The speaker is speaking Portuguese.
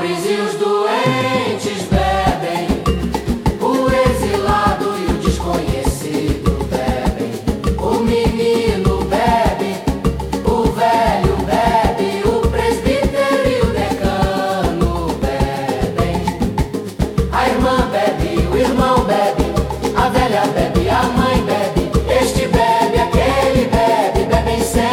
pobres e os do they say